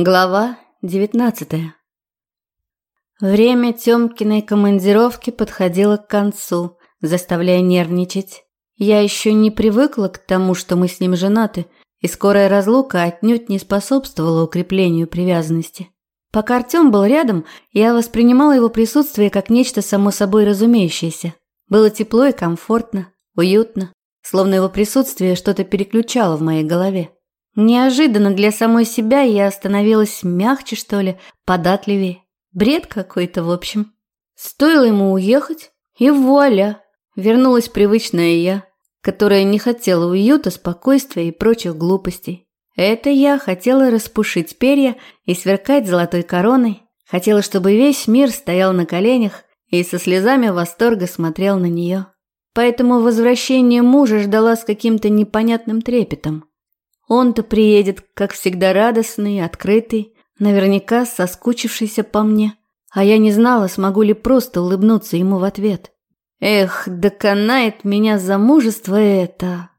Глава девятнадцатая. Время Тёмкиной командировки подходило к концу, заставляя нервничать. Я еще не привыкла к тому, что мы с ним женаты, и скорая разлука отнюдь не способствовала укреплению привязанности. Пока Артём был рядом, я воспринимала его присутствие как нечто само собой разумеющееся. Было тепло и комфортно, уютно, словно его присутствие что-то переключало в моей голове. Неожиданно для самой себя я становилась мягче, что ли, податливее. Бред какой-то, в общем. Стоило ему уехать, и вуаля, вернулась привычная я, которая не хотела уюта, спокойствия и прочих глупостей. Это я хотела распушить перья и сверкать золотой короной, хотела, чтобы весь мир стоял на коленях и со слезами восторга смотрел на нее. Поэтому возвращение мужа ждала с каким-то непонятным трепетом. Он-то приедет, как всегда, радостный, открытый, наверняка соскучившийся по мне. А я не знала, смогу ли просто улыбнуться ему в ответ. Эх, доконает меня замужество это.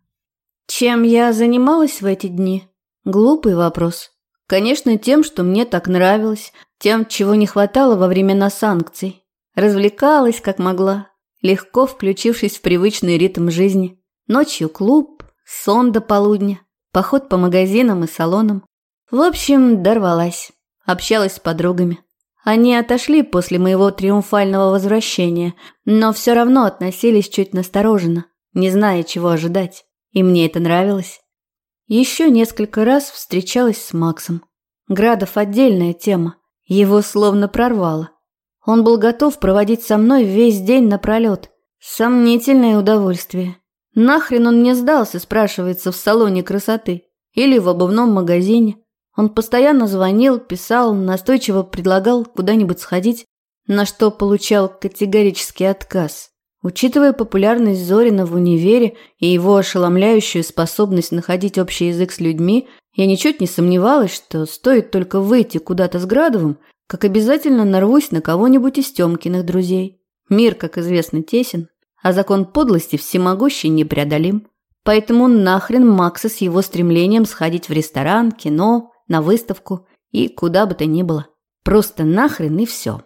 Чем я занималась в эти дни? Глупый вопрос. Конечно, тем, что мне так нравилось, тем, чего не хватало во времена санкций. Развлекалась, как могла, легко включившись в привычный ритм жизни. Ночью клуб, сон до полудня поход по магазинам и салонам. В общем, дорвалась. Общалась с подругами. Они отошли после моего триумфального возвращения, но все равно относились чуть настороженно, не зная, чего ожидать. И мне это нравилось. Еще несколько раз встречалась с Максом. Градов отдельная тема. Его словно прорвало. Он был готов проводить со мной весь день напролет. Сомнительное удовольствие. Нахрен он мне сдался, спрашивается, в салоне красоты или в обувном магазине. Он постоянно звонил, писал, настойчиво предлагал куда-нибудь сходить, на что получал категорический отказ. Учитывая популярность Зорина в универе и его ошеломляющую способность находить общий язык с людьми, я ничуть не сомневалась, что стоит только выйти куда-то с Градовым, как обязательно нарвусь на кого-нибудь из Тёмкиных друзей. Мир, как известно, тесен а закон подлости всемогущий непреодолим. Поэтому нахрен Макса с его стремлением сходить в ресторан, кино, на выставку и куда бы то ни было. Просто нахрен и все.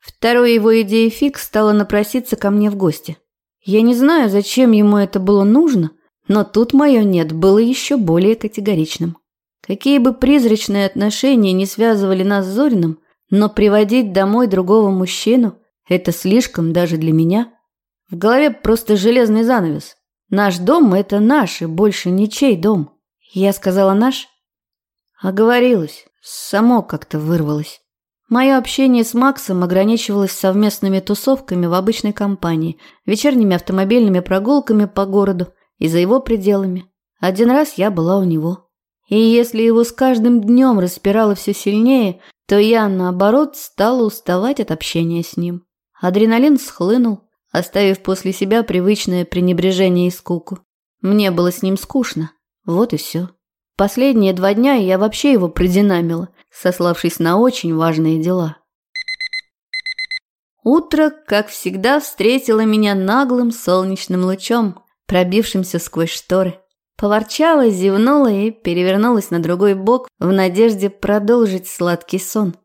Второй его идеей фиг стало напроситься ко мне в гости. Я не знаю, зачем ему это было нужно, но тут мое «нет» было еще более категоричным. Какие бы призрачные отношения не связывали нас с Зориным, но приводить домой другого мужчину – это слишком даже для меня – в голове просто железный занавес. Наш дом – это наш, и больше ничей дом. Я сказала «наш»? Оговорилась. Само как-то вырвалось. Мое общение с Максом ограничивалось совместными тусовками в обычной компании, вечерними автомобильными прогулками по городу и за его пределами. Один раз я была у него. И если его с каждым днем распирало все сильнее, то я, наоборот, стала уставать от общения с ним. Адреналин схлынул, оставив после себя привычное пренебрежение и скуку. Мне было с ним скучно. Вот и все. Последние два дня я вообще его продинамила, сославшись на очень важные дела. Утро, как всегда, встретило меня наглым солнечным лучом, пробившимся сквозь шторы. Поворчала, зевнула и перевернулась на другой бок в надежде продолжить сладкий сон.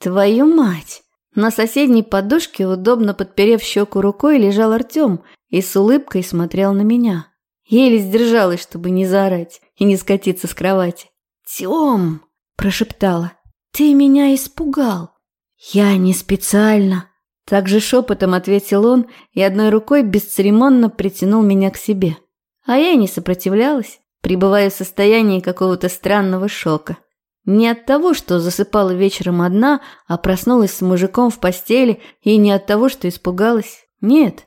Твою мать! На соседней подушке, удобно подперев щеку рукой, лежал Артем и с улыбкой смотрел на меня. Еле сдержалась, чтобы не заорать и не скатиться с кровати. «Тем!» – прошептала. «Ты меня испугал!» «Я не специально!» Также шепотом ответил он и одной рукой бесцеремонно притянул меня к себе. А я не сопротивлялась, пребывая в состоянии какого-то странного шока. Не от того, что засыпала вечером одна, а проснулась с мужиком в постели, и не от того, что испугалась. Нет.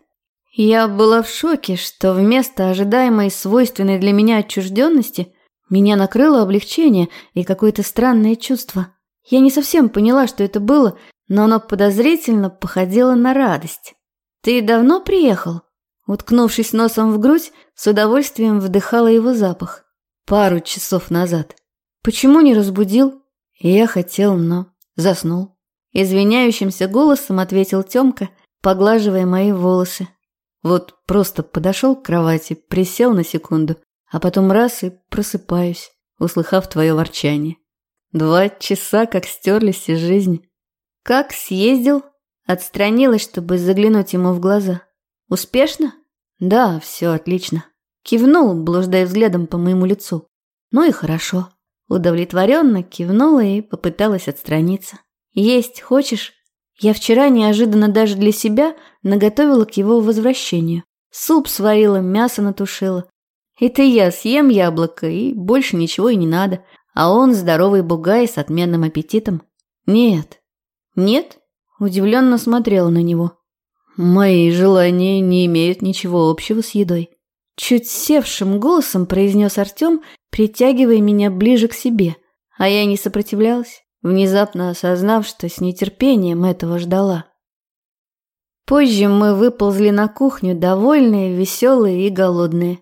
Я была в шоке, что вместо ожидаемой свойственной для меня отчужденности меня накрыло облегчение и какое-то странное чувство. Я не совсем поняла, что это было, но оно подозрительно походило на радость. «Ты давно приехал?» Уткнувшись носом в грудь, с удовольствием вдыхала его запах. Пару часов назад. Почему не разбудил? Я хотел, но заснул. Извиняющимся голосом ответил Тёмка, поглаживая мои волосы. Вот просто подошел к кровати, присел на секунду, а потом раз и просыпаюсь, услыхав твое ворчание. Два часа как стерлись из жизни. Как съездил? Отстранилась, чтобы заглянуть ему в глаза. Успешно? Да, все отлично. Кивнул, блуждая взглядом по моему лицу. Ну и хорошо. Удовлетворенно кивнула и попыталась отстраниться. Есть хочешь? Я вчера неожиданно даже для себя наготовила к его возвращению. Суп сварила, мясо натушила. Это я съем яблоко, и больше ничего и не надо. А он здоровый бугай с отменным аппетитом. Нет. Нет? Удивленно смотрела на него. Мои желания не имеют ничего общего с едой. Чуть севшим голосом произнес Артем, притягивая меня ближе к себе. А я не сопротивлялась, внезапно осознав, что с нетерпением этого ждала. Позже мы выползли на кухню, довольные, веселые и голодные.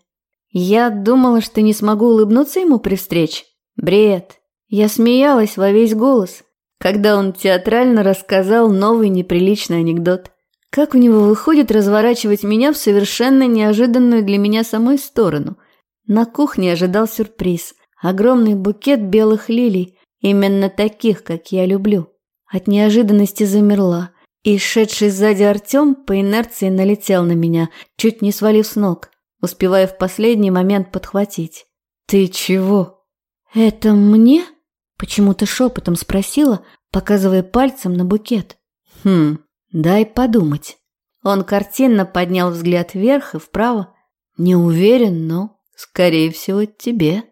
Я думала, что не смогу улыбнуться ему при встрече. Бред. Я смеялась во весь голос, когда он театрально рассказал новый неприличный анекдот. Как у него выходит разворачивать меня в совершенно неожиданную для меня самой сторону. На кухне ожидал сюрприз. Огромный букет белых лилий, именно таких, как я люблю. От неожиданности замерла. И шедший сзади Артем по инерции налетел на меня, чуть не свалив с ног, успевая в последний момент подхватить. «Ты чего?» «Это мне?» – почему-то шепотом спросила, показывая пальцем на букет. «Хм, дай подумать». Он картинно поднял взгляд вверх и вправо. «Не уверен, но, скорее всего, тебе».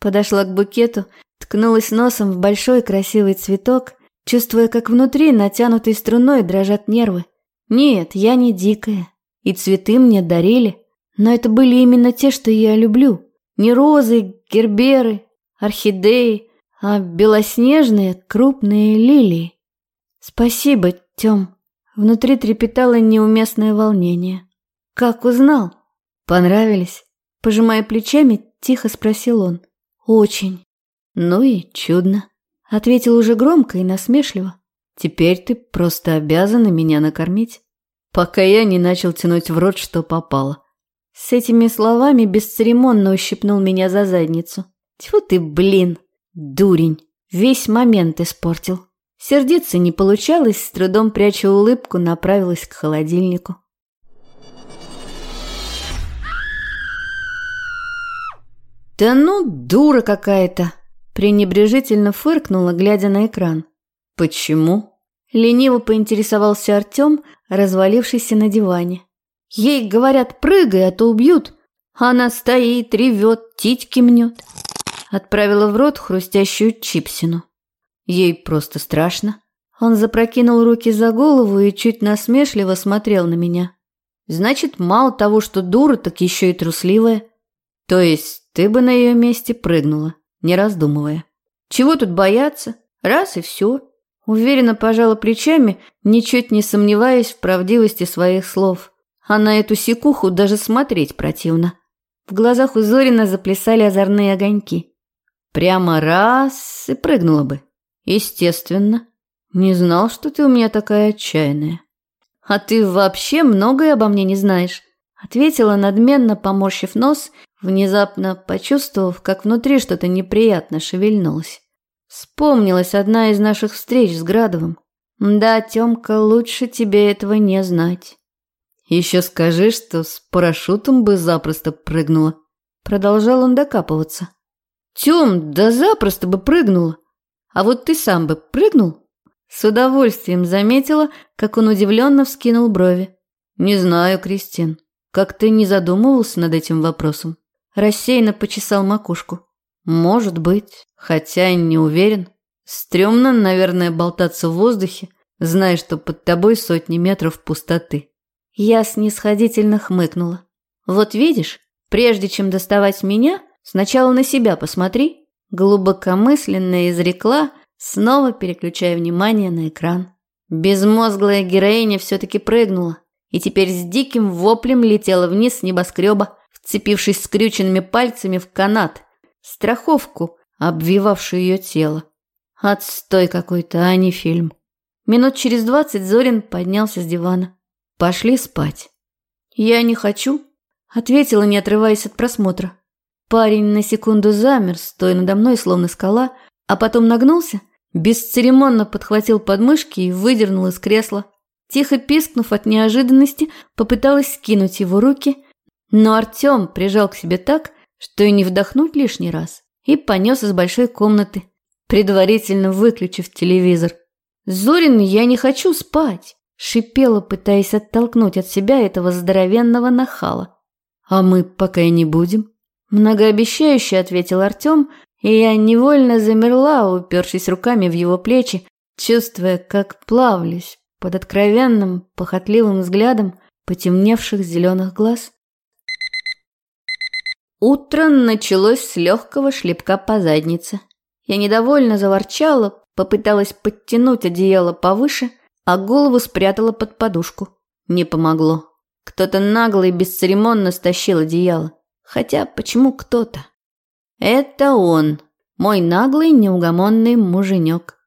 Подошла к букету, ткнулась носом в большой красивый цветок чувствуя, как внутри натянутой струной дрожат нервы. Нет, я не дикая, и цветы мне дарили, но это были именно те, что я люблю. Не розы, герберы, орхидеи, а белоснежные крупные лилии. Спасибо, Тём. Внутри трепетало неуместное волнение. Как узнал? Понравились? Пожимая плечами, тихо спросил он. Очень. Ну и чудно. Ответил уже громко и насмешливо. Теперь ты просто обязана меня накормить. Пока я не начал тянуть в рот, что попало. С этими словами бесцеремонно ущипнул меня за задницу. Тьфу ты, блин, дурень. Весь момент испортил. Сердиться не получалось, с трудом пряча улыбку, направилась к холодильнику. «Да ну, дура какая-то!» пренебрежительно фыркнула, глядя на экран. «Почему?» – лениво поинтересовался Артем, развалившийся на диване. «Ей говорят, прыгай, а то убьют. Она стоит, ревет, титьки мнет». Отправила в рот хрустящую чипсину. Ей просто страшно. Он запрокинул руки за голову и чуть насмешливо смотрел на меня. «Значит, мало того, что дура, так еще и трусливая. То есть ты бы на ее месте прыгнула?» не раздумывая. Чего тут бояться? Раз и все. Уверенно пожала плечами, ничуть не сомневаясь в правдивости своих слов. А на эту секуху даже смотреть противно. В глазах у Зорина заплясали озорные огоньки. Прямо раз и прыгнула бы. Естественно. Не знал, что ты у меня такая отчаянная. А ты вообще многое обо мне не знаешь. Ответила надменно, поморщив нос внезапно почувствовав, как внутри что-то неприятно шевельнулось. Вспомнилась одна из наших встреч с Градовым. Да, Тёмка, лучше тебе этого не знать. Еще скажи, что с парашютом бы запросто прыгнула. Продолжал он докапываться. Тём, да запросто бы прыгнула. А вот ты сам бы прыгнул? С удовольствием заметила, как он удивленно вскинул брови. Не знаю, Кристин, как ты не задумывался над этим вопросом? Рассеянно почесал макушку. Может быть, хотя не уверен. Стремно, наверное, болтаться в воздухе, зная, что под тобой сотни метров пустоты. Я снисходительно хмыкнула. Вот видишь, прежде чем доставать меня, сначала на себя посмотри. Глубокомысленно изрекла, снова переключая внимание на экран. Безмозглая героиня все-таки прыгнула и теперь с диким воплем летела вниз с небоскреба, вцепившись скрюченными пальцами в канат, страховку, обвивавшую ее тело. Отстой какой-то, а не фильм. Минут через двадцать Зорин поднялся с дивана. Пошли спать. Я не хочу, ответила, не отрываясь от просмотра. Парень на секунду замер, стоя надо мной, словно скала, а потом нагнулся, бесцеремонно подхватил подмышки и выдернул из кресла. Тихо пискнув от неожиданности, попыталась скинуть его руки, но Артем прижал к себе так, что и не вдохнуть лишний раз, и понес из большой комнаты, предварительно выключив телевизор. «Зорин, я не хочу спать!» – шипела, пытаясь оттолкнуть от себя этого здоровенного нахала. «А мы пока и не будем», – многообещающе ответил Артем, и я невольно замерла, упершись руками в его плечи, чувствуя, как плавлюсь под откровенным, похотливым взглядом потемневших зеленых глаз. Утро началось с легкого шлепка по заднице. Я недовольно заворчала, попыталась подтянуть одеяло повыше, а голову спрятала под подушку. Не помогло. Кто-то нагло и бесцеремонно стащил одеяло. Хотя почему кто-то? Это он, мой наглый неугомонный муженек.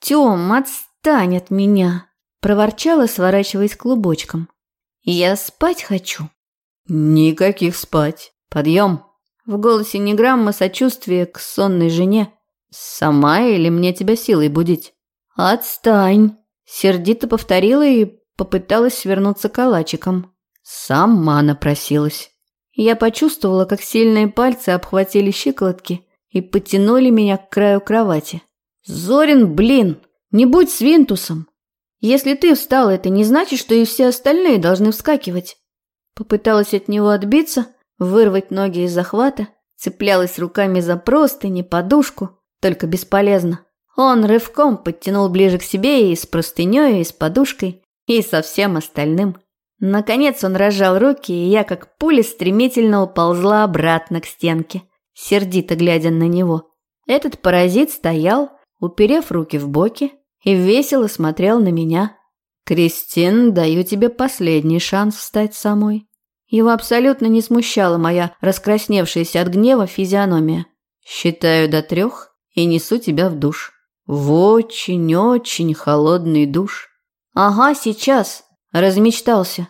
Тём, отстань от меня, проворчала, сворачиваясь клубочком. Я спать хочу. Никаких спать. Подъем. В голосе ни грамма сочувствия к сонной жене. Сама или мне тебя силой будить? Отстань. Сердито повторила и попыталась свернуться калачиком. Сама напросилась. Я почувствовала, как сильные пальцы обхватили щиколотки и потянули меня к краю кровати. «Зорин, блин, не будь свинтусом! Если ты встал, это не значит, что и все остальные должны вскакивать». Попыталась от него отбиться, вырвать ноги из захвата, цеплялась руками за простыни, подушку, только бесполезно. Он рывком подтянул ближе к себе и с простыней, и с подушкой, и со всем остальным. Наконец он разжал руки, и я как пуля стремительно уползла обратно к стенке, сердито глядя на него. Этот паразит стоял, уперев руки в боки, и весело смотрел на меня. «Кристин, даю тебе последний шанс встать самой». Его абсолютно не смущала моя раскрасневшаяся от гнева физиономия. «Считаю до трех и несу тебя в душ. В очень-очень холодный душ». «Ага, сейчас», Размечтался.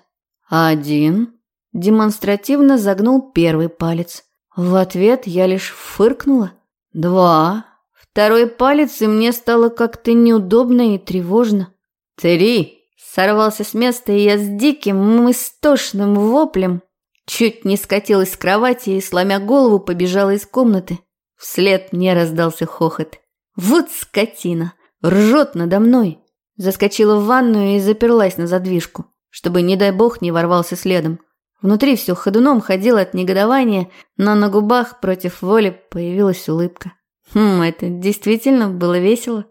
Один. Демонстративно загнул первый палец. В ответ я лишь фыркнула. Два. Второй палец, и мне стало как-то неудобно и тревожно. Три. Сорвался с места, и я с диким, истошным воплем чуть не скатилась с кровати и, сломя голову, побежала из комнаты. Вслед мне раздался хохот. Вот скотина! Ржет надо мной! Заскочила в ванную и заперлась на задвижку, чтобы, не дай бог, не ворвался следом. Внутри все ходуном ходило от негодования, но на губах против воли появилась улыбка. Хм, это действительно было весело.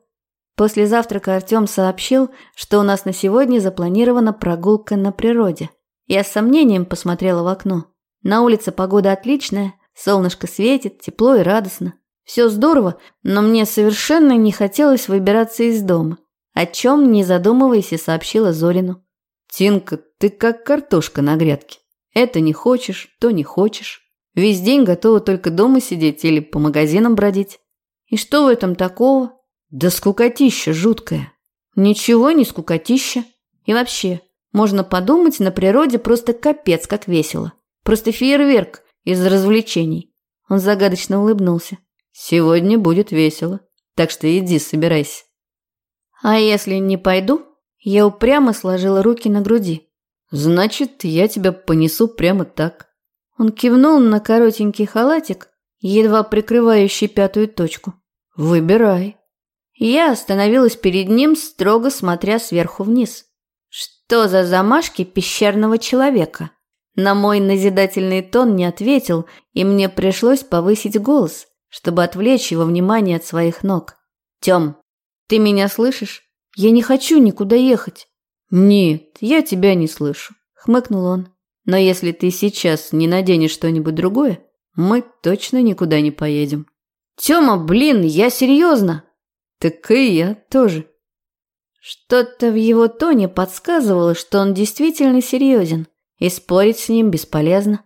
После завтрака Артем сообщил, что у нас на сегодня запланирована прогулка на природе. Я с сомнением посмотрела в окно. На улице погода отличная, солнышко светит, тепло и радостно. Все здорово, но мне совершенно не хотелось выбираться из дома. О чем, не задумываясь, и сообщила Зорину. «Тинка, ты как картошка на грядке. Это не хочешь, то не хочешь. Весь день готова только дома сидеть или по магазинам бродить. И что в этом такого? Да скукотища жуткая. Ничего не скукотища. И вообще, можно подумать, на природе просто капец как весело. Просто фейерверк из развлечений. Он загадочно улыбнулся. Сегодня будет весело. Так что иди, собирайся. А если не пойду? Я упрямо сложила руки на груди. Значит, я тебя понесу прямо так. Он кивнул на коротенький халатик, едва прикрывающий пятую точку. Выбирай. Я остановилась перед ним, строго смотря сверху вниз. Что за замашки пещерного человека? На мой назидательный тон не ответил, и мне пришлось повысить голос, чтобы отвлечь его внимание от своих ног. Тём, ты меня слышишь? Я не хочу никуда ехать. Нет, я тебя не слышу, хмыкнул он. Но если ты сейчас не наденешь что-нибудь другое, мы точно никуда не поедем. Тёма, блин, я серьезно. Так и я тоже. Что-то в его тоне подсказывало, что он действительно серьезен, и спорить с ним бесполезно.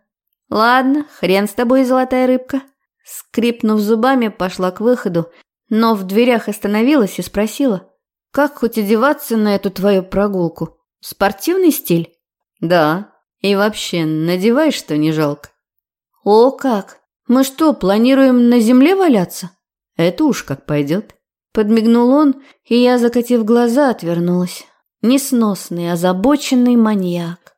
Ладно, хрен с тобой, золотая рыбка. Скрипнув зубами, пошла к выходу, но в дверях остановилась и спросила, «Как хоть одеваться на эту твою прогулку? Спортивный стиль?» «Да. И вообще, надевай, что не жалко». «О как! Мы что, планируем на земле валяться?» Это уж как пойдет. Подмигнул он, и я, закатив глаза, отвернулась. Несносный, озабоченный маньяк.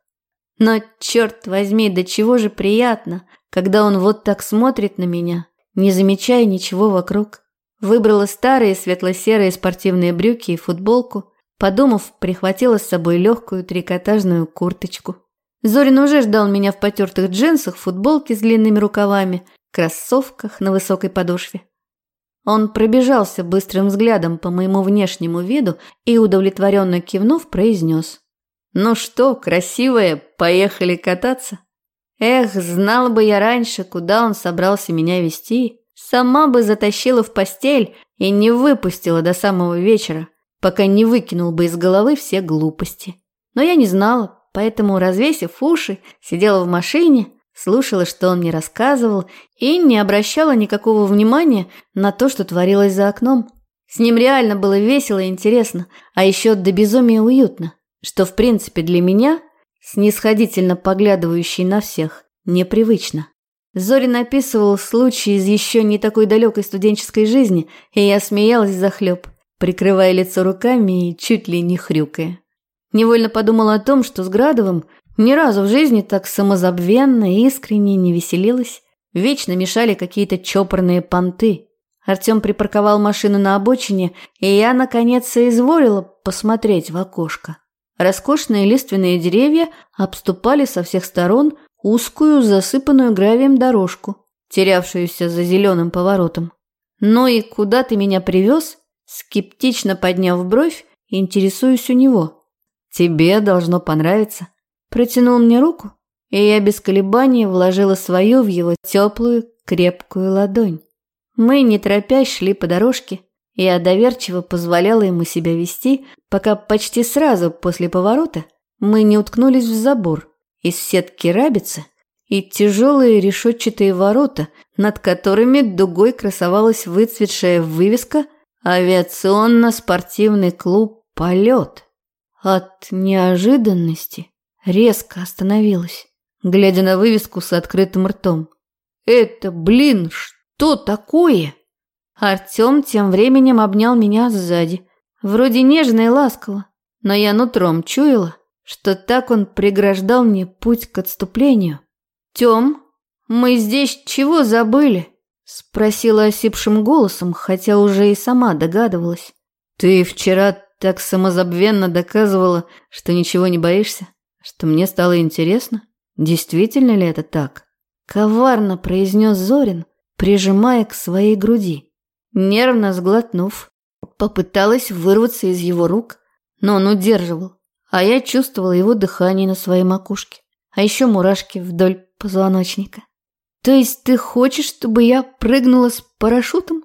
Но, черт возьми, до чего же приятно, когда он вот так смотрит на меня, не замечая ничего вокруг. Выбрала старые светло-серые спортивные брюки и футболку, подумав, прихватила с собой легкую трикотажную курточку. Зорин уже ждал меня в потертых джинсах, футболке с длинными рукавами, кроссовках на высокой подошве. Он пробежался быстрым взглядом по моему внешнему виду и, удовлетворенно кивнув, произнес. «Ну что, красивая, поехали кататься?» Эх, знала бы я раньше, куда он собрался меня вести, сама бы затащила в постель и не выпустила до самого вечера, пока не выкинул бы из головы все глупости. Но я не знала, поэтому, развесив уши, сидела в машине, слушала, что он мне рассказывал, и не обращала никакого внимания на то, что творилось за окном. С ним реально было весело и интересно, а еще до безумия уютно, что, в принципе, для меня, снисходительно поглядывающий на всех, непривычно. Зорин описывал случай из еще не такой далекой студенческой жизни, и я смеялась захлеб, прикрывая лицо руками и чуть ли не хрюкая. Невольно подумала о том, что с Градовым ни разу в жизни так самозабвенно и искренне не веселилась. Вечно мешали какие-то чопорные понты. Артем припарковал машину на обочине, и я, наконец, соизволила посмотреть в окошко. Роскошные лиственные деревья обступали со всех сторон узкую, засыпанную гравием дорожку, терявшуюся за зеленым поворотом. «Ну и куда ты меня привез?» Скептично подняв бровь, интересуюсь у него. «Тебе должно понравиться». Протянул мне руку, и я без колебаний вложила свою в его теплую, крепкую ладонь. Мы, не торопясь, шли по дорожке, я доверчиво позволяла ему себя вести, пока почти сразу после поворота мы не уткнулись в забор из сетки рабицы и тяжелые решетчатые ворота, над которыми дугой красовалась выцветшая вывеска «Авиационно-спортивный клуб «Полет». От неожиданности резко остановилась, глядя на вывеску с открытым ртом. «Это, блин, что такое?» Артем тем временем обнял меня сзади. Вроде нежно и ласково, но я нутром чуяла, что так он преграждал мне путь к отступлению. «Тем, мы здесь чего забыли?» Спросила осипшим голосом, хотя уже и сама догадывалась. «Ты вчера так самозабвенно доказывала, что ничего не боишься?» что мне стало интересно, действительно ли это так. Коварно произнес Зорин, прижимая к своей груди. Нервно сглотнув, попыталась вырваться из его рук, но он удерживал, а я чувствовала его дыхание на своей макушке, а еще мурашки вдоль позвоночника. То есть ты хочешь, чтобы я прыгнула с парашютом?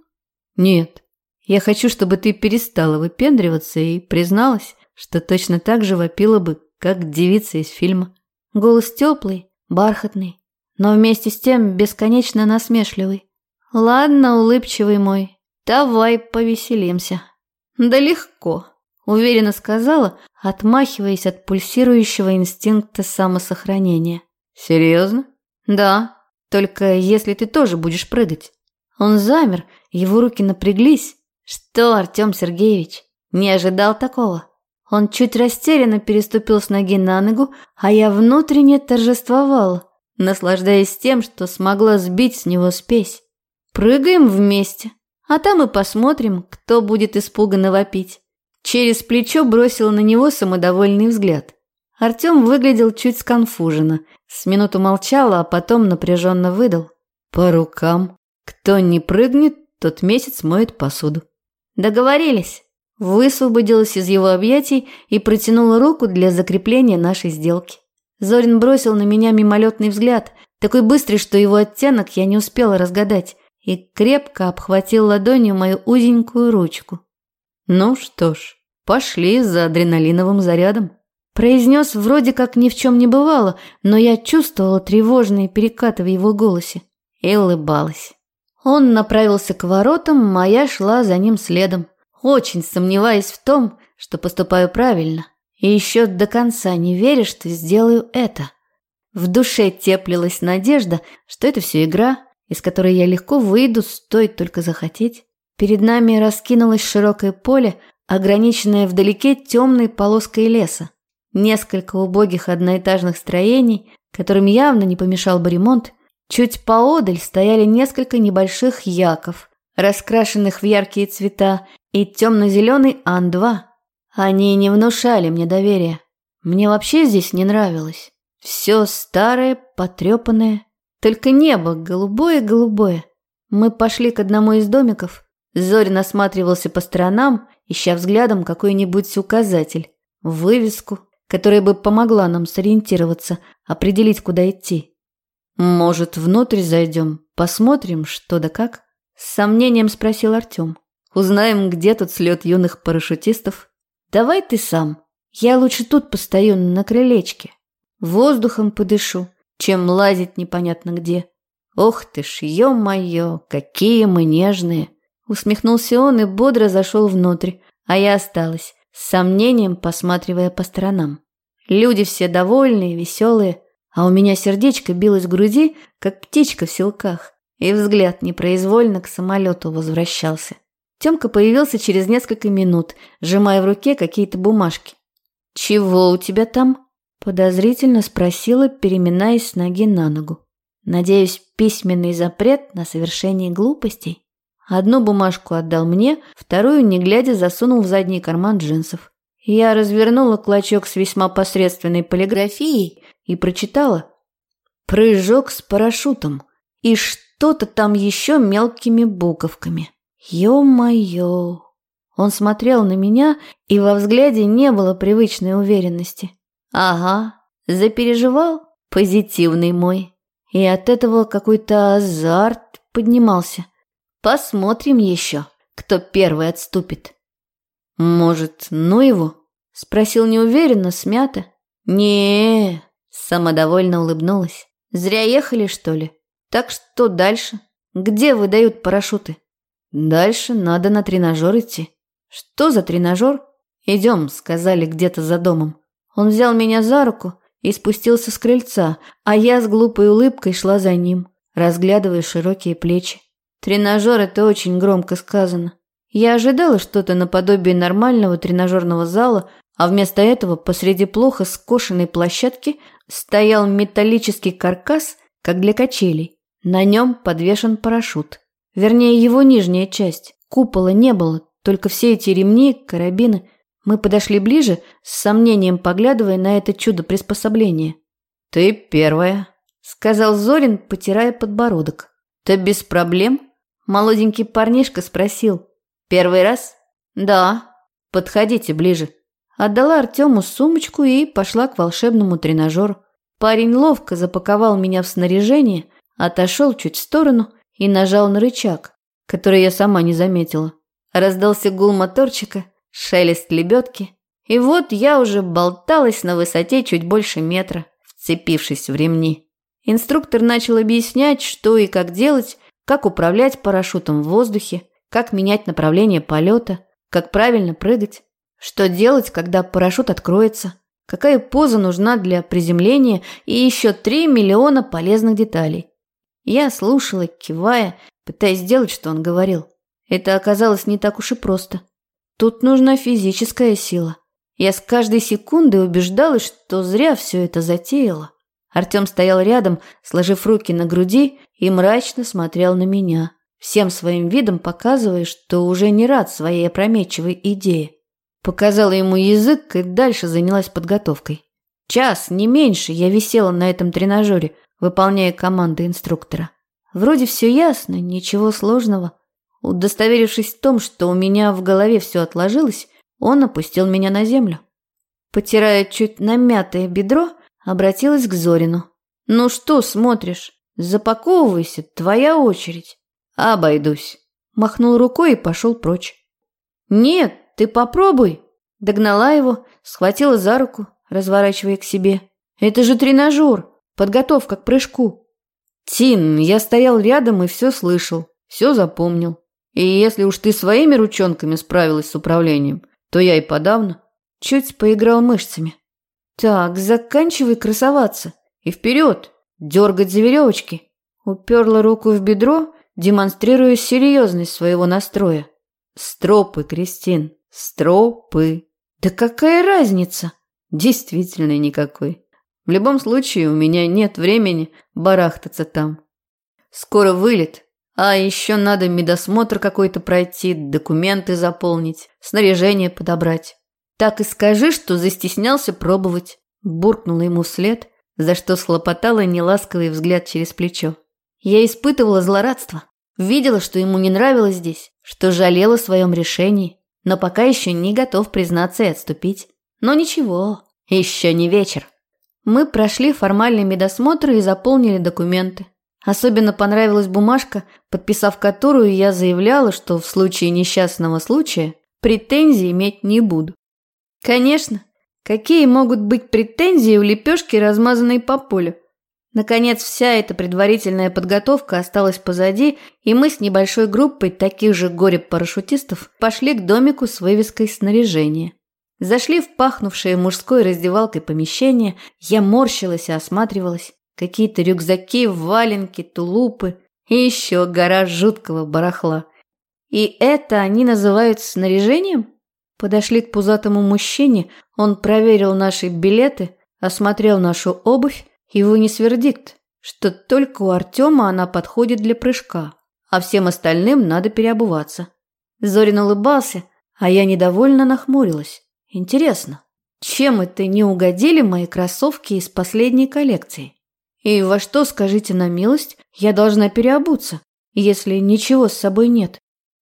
Нет. Я хочу, чтобы ты перестала выпендриваться и призналась, что точно так же вопила бы, как девица из фильма. Голос теплый, бархатный, но вместе с тем бесконечно насмешливый. Ладно, улыбчивый мой, давай повеселимся. Да легко, уверенно сказала, отмахиваясь от пульсирующего инстинкта самосохранения. Серьезно? Да, только если ты тоже будешь прыгать. Он замер, его руки напряглись. Что, Артем Сергеевич, не ожидал такого? Он чуть растерянно переступил с ноги на ногу, а я внутренне торжествовала, наслаждаясь тем, что смогла сбить с него спесь. Прыгаем вместе, а там и посмотрим, кто будет испуганно вопить. Через плечо бросила на него самодовольный взгляд. Артем выглядел чуть сконфуженно, с минуту молчал, а потом напряженно выдал. По рукам. Кто не прыгнет, тот месяц моет посуду. Договорились высвободилась из его объятий и протянула руку для закрепления нашей сделки. Зорин бросил на меня мимолетный взгляд, такой быстрый, что его оттенок я не успела разгадать, и крепко обхватил ладонью мою узенькую ручку. «Ну что ж, пошли за адреналиновым зарядом», произнес вроде как ни в чем не бывало, но я чувствовала тревожные перекаты в его голосе и улыбалась. Он направился к воротам, а я шла за ним следом очень сомневаясь в том, что поступаю правильно, и еще до конца не веря, что сделаю это. В душе теплилась надежда, что это все игра, из которой я легко выйду, стоит только захотеть. Перед нами раскинулось широкое поле, ограниченное вдалеке темной полоской леса. Несколько убогих одноэтажных строений, которым явно не помешал бы ремонт, чуть поодаль стояли несколько небольших яков, раскрашенных в яркие цвета, и темно-зеленый Ан-2. Они не внушали мне доверия. Мне вообще здесь не нравилось. Все старое, потрепанное, только небо голубое-голубое. Мы пошли к одному из домиков. Зорин осматривался по сторонам, ища взглядом какой-нибудь указатель, вывеску, которая бы помогла нам сориентироваться, определить, куда идти. «Может, внутрь зайдем, посмотрим, что да как?» С сомнением спросил Артем. «Узнаем, где тут слет юных парашютистов?» «Давай ты сам. Я лучше тут постою на крылечке. Воздухом подышу, чем лазить непонятно где. Ох ты ж, ё-моё, какие мы нежные!» Усмехнулся он и бодро зашел внутрь, а я осталась, с сомнением посматривая по сторонам. Люди все довольные, веселые, а у меня сердечко билось в груди, как птичка в селках, и взгляд непроизвольно к самолету возвращался. Тёмка появился через несколько минут, сжимая в руке какие-то бумажки. «Чего у тебя там?» – подозрительно спросила, переминаясь с ноги на ногу. «Надеюсь, письменный запрет на совершение глупостей?» Одну бумажку отдал мне, вторую, не глядя, засунул в задний карман джинсов. Я развернула клочок с весьма посредственной полиграфией и прочитала «Прыжок с парашютом» и что-то там еще мелкими буковками. Ё-моё! Он смотрел на меня, и во взгляде не было привычной уверенности. Ага, запереживал позитивный мой. И от этого какой-то азарт поднимался. Посмотрим еще, кто первый отступит. Может, ну его? Спросил неуверенно, смято. не самодовольно улыбнулась. Зря ехали, что ли? Так что дальше? Где выдают парашюты? Дальше надо на тренажер идти. Что за тренажер? Идем, сказали где-то за домом. Он взял меня за руку и спустился с крыльца, а я с глупой улыбкой шла за ним, разглядывая широкие плечи. Тренажер – это очень громко сказано. Я ожидала что-то наподобие нормального тренажерного зала, а вместо этого посреди плохо скошенной площадки стоял металлический каркас, как для качелей. На нем подвешен парашют. Вернее, его нижняя часть. Купола не было, только все эти ремни, карабины. Мы подошли ближе, с сомнением поглядывая на это чудо приспособления. «Ты первая», – сказал Зорин, потирая подбородок. «Да без проблем», Молоденький парнишка спросил. «Первый раз?» «Да». «Подходите ближе». Отдала Артему сумочку и пошла к волшебному тренажеру. Парень ловко запаковал меня в снаряжение, отошел чуть в сторону и нажал на рычаг, который я сама не заметила. Раздался гул моторчика, шелест лебедки, и вот я уже болталась на высоте чуть больше метра, вцепившись в ремни. Инструктор начал объяснять, что и как делать, как управлять парашютом в воздухе, как менять направление полета, как правильно прыгать, что делать, когда парашют откроется, какая поза нужна для приземления и еще 3 миллиона полезных деталей. Я слушала, кивая, пытаясь сделать, что он говорил. Это оказалось не так уж и просто. Тут нужна физическая сила. Я с каждой секундой убеждалась, что зря все это затеяла. Артем стоял рядом, сложив руки на груди и мрачно смотрел на меня, всем своим видом показывая, что уже не рад своей опрометчивой идее. Показала ему язык и дальше занялась подготовкой. Час, не меньше, я висела на этом тренажере, выполняя команды инструктора. Вроде все ясно, ничего сложного. Удостоверившись в том, что у меня в голове все отложилось, он опустил меня на землю. Потирая чуть намятое бедро, Обратилась к Зорину. «Ну что смотришь? Запаковывайся, твоя очередь». «Обойдусь». Махнул рукой и пошел прочь. «Нет, ты попробуй». Догнала его, схватила за руку, разворачивая к себе. «Это же тренажер, подготовка к прыжку». «Тин, я стоял рядом и все слышал, все запомнил. И если уж ты своими ручонками справилась с управлением, то я и подавно». Чуть поиграл мышцами. Так, заканчивай красоваться. И вперед, дергать за веревочки. Уперла руку в бедро демонстрируя серьезность своего настроя. Стропы, Кристин, стропы. Да какая разница? Действительно никакой. В любом случае, у меня нет времени барахтаться там. Скоро вылет, а еще надо медосмотр какой-то пройти, документы заполнить, снаряжение подобрать. Так и скажи, что застеснялся пробовать. Буркнула ему вслед, за что схлопотала неласковый взгляд через плечо. Я испытывала злорадство. Видела, что ему не нравилось здесь, что жалела о своем решении, но пока еще не готов признаться и отступить. Но ничего, еще не вечер. Мы прошли формальный медосмотр и заполнили документы. Особенно понравилась бумажка, подписав которую я заявляла, что в случае несчастного случая претензий иметь не буду. Конечно, какие могут быть претензии у лепешки, размазанной по полю? Наконец, вся эта предварительная подготовка осталась позади, и мы с небольшой группой таких же горе-парашютистов пошли к домику с вывеской снаряжения. Зашли в пахнувшее мужской раздевалкой помещение, я морщилась и осматривалась. Какие-то рюкзаки, валенки, тулупы и еще гора жуткого барахла. И это они называют снаряжением? Подошли к пузатому мужчине, он проверил наши билеты, осмотрел нашу обувь и вынес вердикт, что только у Артема она подходит для прыжка, а всем остальным надо переобуваться. Зорин улыбался, а я недовольно нахмурилась. Интересно, чем это не угодили мои кроссовки из последней коллекции? И во что, скажите на милость, я должна переобуться, если ничего с собой нет?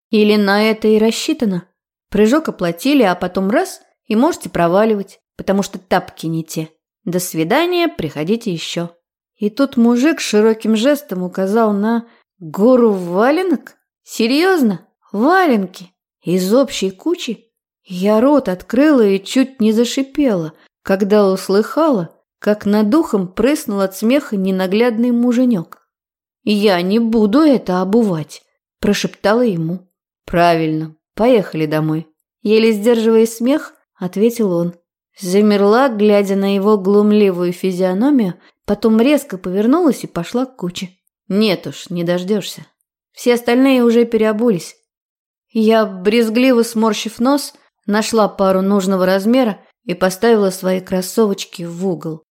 Или на это и рассчитано? Прыжок оплатили, а потом раз – и можете проваливать, потому что тапки не те. До свидания, приходите еще. И тут мужик широким жестом указал на гору валенок. Серьезно? Валенки? Из общей кучи? Я рот открыла и чуть не зашипела, когда услыхала, как над духом прыснул от смеха ненаглядный муженек. «Я не буду это обувать», – прошептала ему. «Правильно, поехали домой». Еле сдерживая смех, ответил он. Замерла, глядя на его глумливую физиономию, потом резко повернулась и пошла к куче. Нет уж, не дождешься. Все остальные уже переобулись. Я, брезгливо сморщив нос, Нашла пару нужного размера и поставила свои кроссовочки в угол.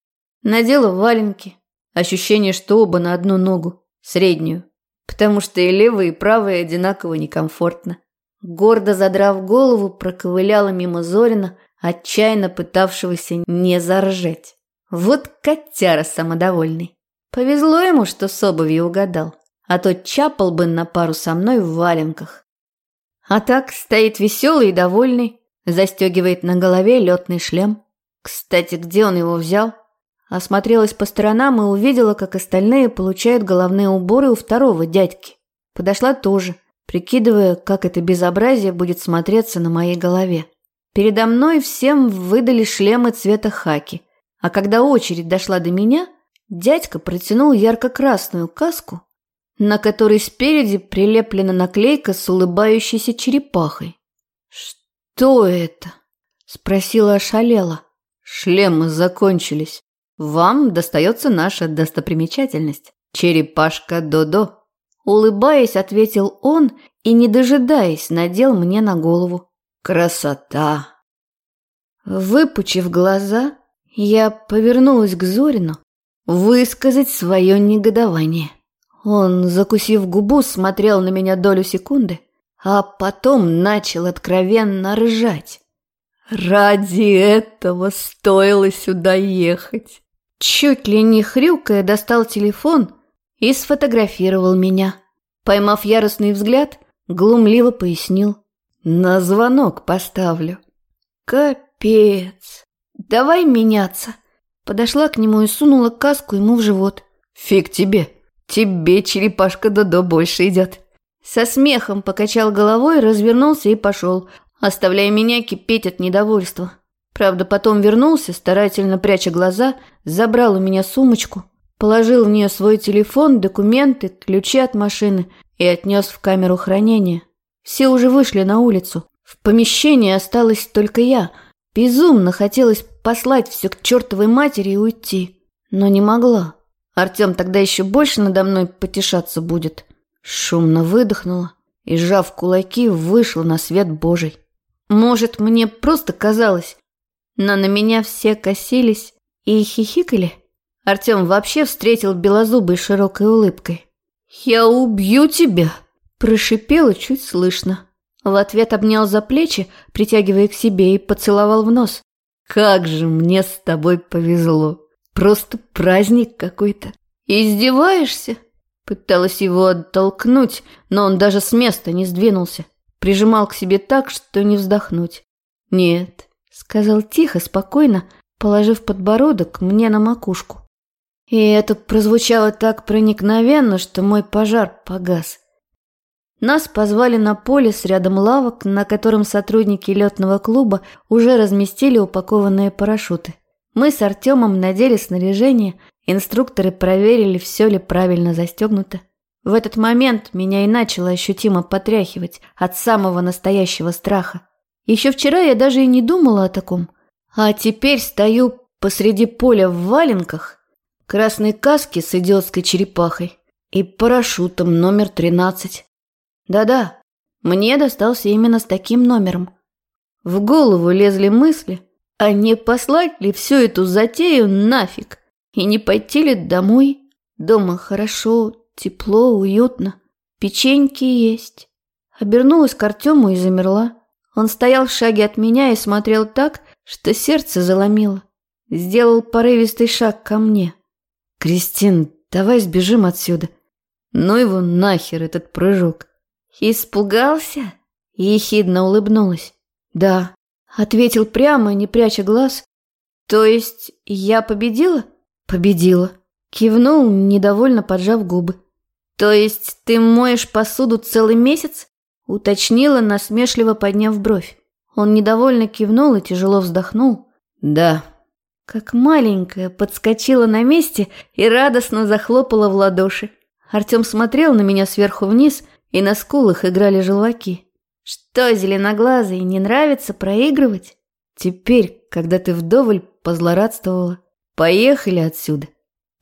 Надела валенки. Ощущение, что оба на одну ногу, среднюю. Потому что и левая, и правая одинаково некомфортно. Гордо задрав голову, проковыляла мимо Зорина, отчаянно пытавшегося не заржать. Вот котяра самодовольный. Повезло ему, что с обувью угадал, а то чапал бы на пару со мной в валенках. А так стоит веселый и довольный, Застегивает на голове летный шлем. Кстати, где он его взял? Осмотрелась по сторонам и увидела, как остальные получают головные уборы у второго дядьки. Подошла тоже, прикидывая, как это безобразие будет смотреться на моей голове. Передо мной всем выдали шлемы цвета хаки. А когда очередь дошла до меня, дядька протянул ярко-красную каску, на которой спереди прилеплена наклейка с улыбающейся черепахой. «Что это?» – спросила ошалела. «Шлемы закончились. Вам достается наша достопримечательность. Черепашка Додо». Улыбаясь, ответил он и, не дожидаясь, надел мне на голову. «Красота!» Выпучив глаза, я повернулась к Зорину высказать свое негодование. Он, закусив губу, смотрел на меня долю секунды, а потом начал откровенно ржать. Ради этого стоило сюда ехать. Чуть ли не хрюкая достал телефон и сфотографировал меня. Поймав яростный взгляд, глумливо пояснил. На звонок поставлю. Капец. Давай меняться. Подошла к нему и сунула каску ему в живот. Фиг тебе. Тебе черепашка Додо больше идет. Со смехом покачал головой, развернулся и пошел, оставляя меня кипеть от недовольства. Правда, потом вернулся, старательно пряча глаза, забрал у меня сумочку, положил в нее свой телефон, документы, ключи от машины и отнес в камеру хранения. Все уже вышли на улицу. В помещении осталась только я. Безумно хотелось послать все к чертовой матери и уйти. Но не могла. Артем тогда еще больше надо мной потешаться будет. Шумно выдохнула и, сжав кулаки, вышла на свет Божий. Может, мне просто казалось, но на меня все косились и хихикали. Артем вообще встретил белозубой широкой улыбкой. «Я убью тебя!» – прошипела чуть слышно. В ответ обнял за плечи, притягивая к себе, и поцеловал в нос. «Как же мне с тобой повезло! Просто праздник какой-то!» «Издеваешься?» Пыталась его оттолкнуть, но он даже с места не сдвинулся. Прижимал к себе так, что не вздохнуть. «Нет», — сказал тихо, спокойно, положив подбородок мне на макушку. И это прозвучало так проникновенно, что мой пожар погас. Нас позвали на поле с рядом лавок, на котором сотрудники летного клуба уже разместили упакованные парашюты. Мы с Артемом надели снаряжение, инструкторы проверили, все ли правильно застегнуто. В этот момент меня и начало ощутимо потряхивать от самого настоящего страха. Еще вчера я даже и не думала о таком. А теперь стою посреди поля в валенках, красной каске с идиотской черепахой и парашютом номер 13. Да-да, мне достался именно с таким номером. В голову лезли мысли, а не послать ли всю эту затею нафиг и не пойти ли домой? Дома хорошо, тепло, уютно, печеньки есть. Обернулась к Артему и замерла. Он стоял в шаге от меня и смотрел так, что сердце заломило. Сделал порывистый шаг ко мне. «Кристин, давай сбежим отсюда. Ну его нахер этот прыжок. «Испугался?» – ехидно улыбнулась. «Да», – ответил прямо, не пряча глаз. «То есть я победила?» «Победила», – кивнул, недовольно поджав губы. «То есть ты моешь посуду целый месяц?» – уточнила, насмешливо подняв бровь. Он недовольно кивнул и тяжело вздохнул. «Да». Как маленькая, подскочила на месте и радостно захлопала в ладоши. Артем смотрел на меня сверху вниз – и на скулах играли желваки. Что, зеленоглазый, не нравится проигрывать? Теперь, когда ты вдоволь позлорадствовала, поехали отсюда.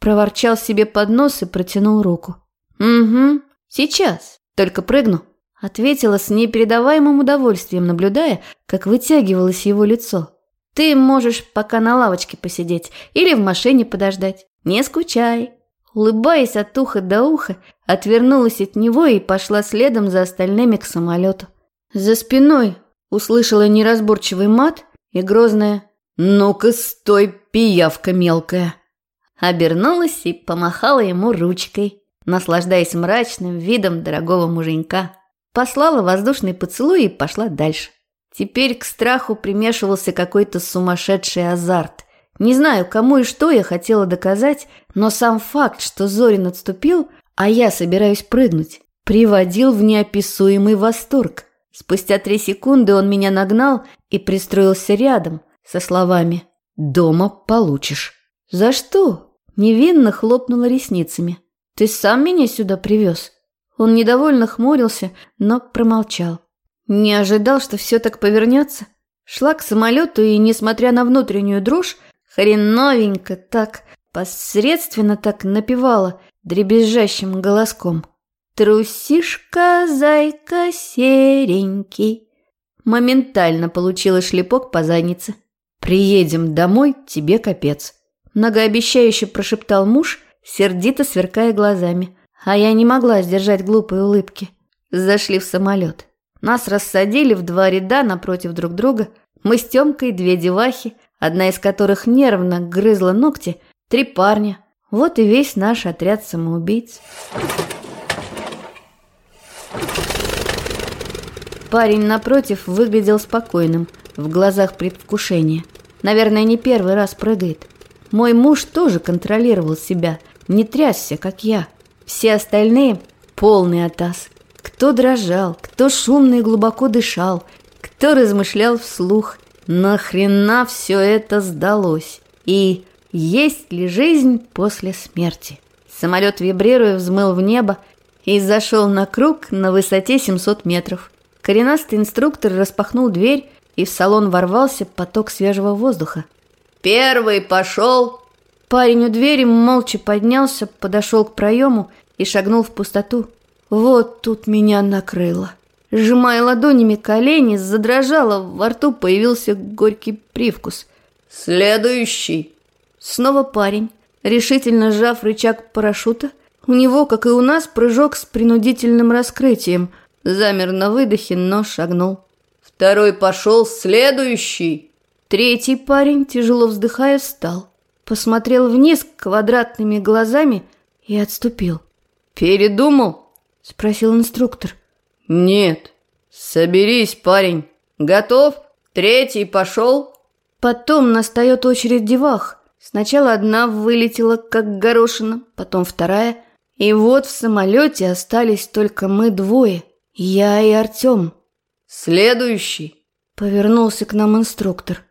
Проворчал себе под нос и протянул руку. Угу, сейчас, только прыгну. Ответила с непередаваемым удовольствием, наблюдая, как вытягивалось его лицо. Ты можешь пока на лавочке посидеть или в машине подождать. Не скучай. Улыбаясь от уха до уха, отвернулась от него и пошла следом за остальными к самолету. За спиной услышала неразборчивый мат и грозное «Ну-ка, стой, пиявка мелкая!» Обернулась и помахала ему ручкой, наслаждаясь мрачным видом дорогого муженька. Послала воздушный поцелуй и пошла дальше. Теперь к страху примешивался какой-то сумасшедший азарт. Не знаю, кому и что я хотела доказать, но сам факт, что Зорин отступил, а я собираюсь прыгнуть, приводил в неописуемый восторг. Спустя три секунды он меня нагнал и пристроился рядом со словами «Дома получишь». «За что?» – невинно хлопнула ресницами. «Ты сам меня сюда привез?» Он недовольно хмурился, но промолчал. Не ожидал, что все так повернется. Шла к самолету и, несмотря на внутреннюю дрожь, Хреновенько так, посредственно так напевала дребезжащим голоском. «Трусишка, зайка, серенький». Моментально получила шлепок по заднице. «Приедем домой, тебе капец», – многообещающе прошептал муж, сердито сверкая глазами. А я не могла сдержать глупые улыбки. Зашли в самолет. Нас рассадили в два ряда напротив друг друга. Мы с Тёмкой, две девахи, одна из которых нервно грызла ногти, три парня. Вот и весь наш отряд самоубийц. Парень напротив выглядел спокойным, в глазах предвкушение. Наверное, не первый раз прыгает. Мой муж тоже контролировал себя, не трясся, как я. Все остальные – полный атас. Кто дрожал, кто шумно и глубоко дышал, кто размышлял вслух – Нахрена все это сдалось? И есть ли жизнь после смерти? Самолет, вибрируя, взмыл в небо и зашел на круг на высоте 700 метров. Коренастый инструктор распахнул дверь, и в салон ворвался поток свежего воздуха. «Первый пошел!» Парень у двери молча поднялся, подошел к проему и шагнул в пустоту. Вот тут меня накрыло. Сжимая ладонями колени, задрожала, во рту появился горький привкус. «Следующий!» Снова парень, решительно сжав рычаг парашюта. У него, как и у нас, прыжок с принудительным раскрытием. Замер на выдохе, но шагнул. «Второй пошел, следующий!» Третий парень, тяжело вздыхая, встал. Посмотрел вниз квадратными глазами и отступил. «Передумал?» – спросил инструктор. «Нет. Соберись, парень. Готов? Третий пошел?» Потом настает очередь девах. Сначала одна вылетела, как горошина, потом вторая. И вот в самолете остались только мы двое. Я и Артем. «Следующий!» – повернулся к нам инструктор.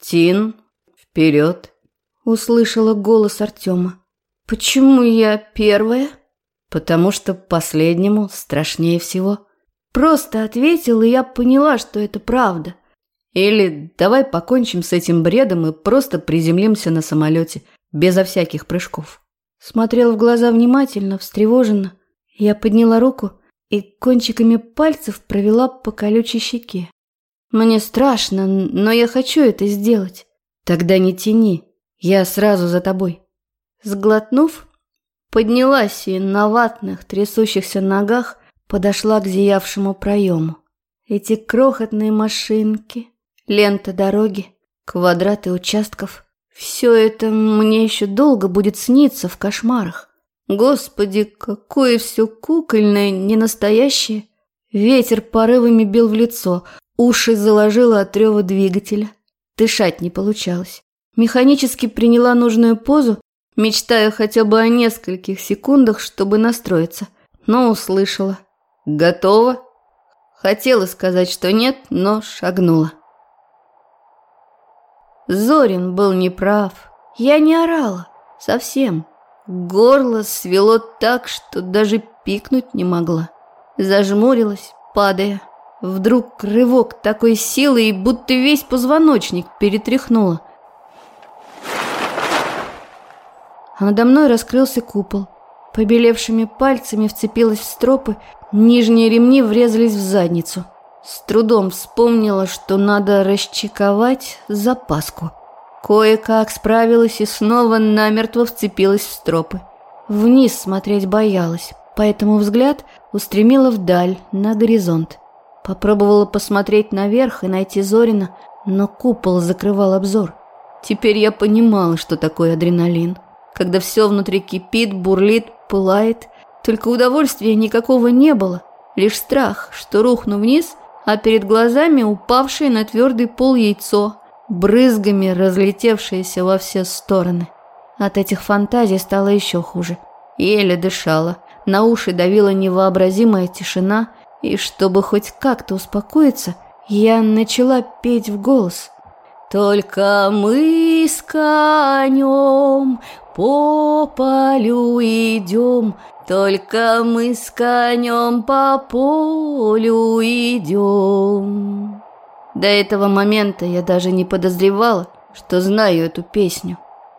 «Тин, вперед!» – услышала голос Артема. «Почему я первая?» «Потому что последнему страшнее всего». Просто ответил, и я поняла, что это правда. Или давай покончим с этим бредом и просто приземлимся на самолете, безо всяких прыжков. Смотрел в глаза внимательно, встревоженно. Я подняла руку и кончиками пальцев провела по колючей щеке. Мне страшно, но я хочу это сделать. Тогда не тяни, я сразу за тобой. Сглотнув, поднялась и на ватных, трясущихся ногах подошла к зиявшему проему. Эти крохотные машинки, лента дороги, квадраты участков – все это мне еще долго будет сниться в кошмарах. Господи, какое все кукольное, ненастоящее. Ветер порывами бил в лицо, уши заложило от рева двигателя. Дышать не получалось. Механически приняла нужную позу, мечтая хотя бы о нескольких секундах, чтобы настроиться, но услышала – «Готово?» Хотела сказать, что нет, но шагнула. Зорин был неправ. Я не орала. Совсем. Горло свело так, что даже пикнуть не могла. Зажмурилась, падая. Вдруг рывок такой силы, и будто весь позвоночник перетряхнула. А надо мной раскрылся купол. Побелевшими пальцами вцепилась в стропы, нижние ремни врезались в задницу. С трудом вспомнила, что надо расчековать запаску. Кое-как справилась и снова намертво вцепилась в стропы. Вниз смотреть боялась, поэтому взгляд устремила вдаль, на горизонт. Попробовала посмотреть наверх и найти Зорина, но купол закрывал обзор. Теперь я понимала, что такое адреналин. Когда все внутри кипит, бурлит, пылает. Только удовольствия никакого не было, лишь страх, что рухну вниз, а перед глазами упавшее на твердый пол яйцо, брызгами разлетевшееся во все стороны. От этих фантазий стало еще хуже. Еле дышала, на уши давила невообразимая тишина, и чтобы хоть как-то успокоиться, я начала петь в голос. «Только мы с конем по полю идем, только мы с конем по полю идем. До этого момента я даже не подозревала, что знаю эту песню.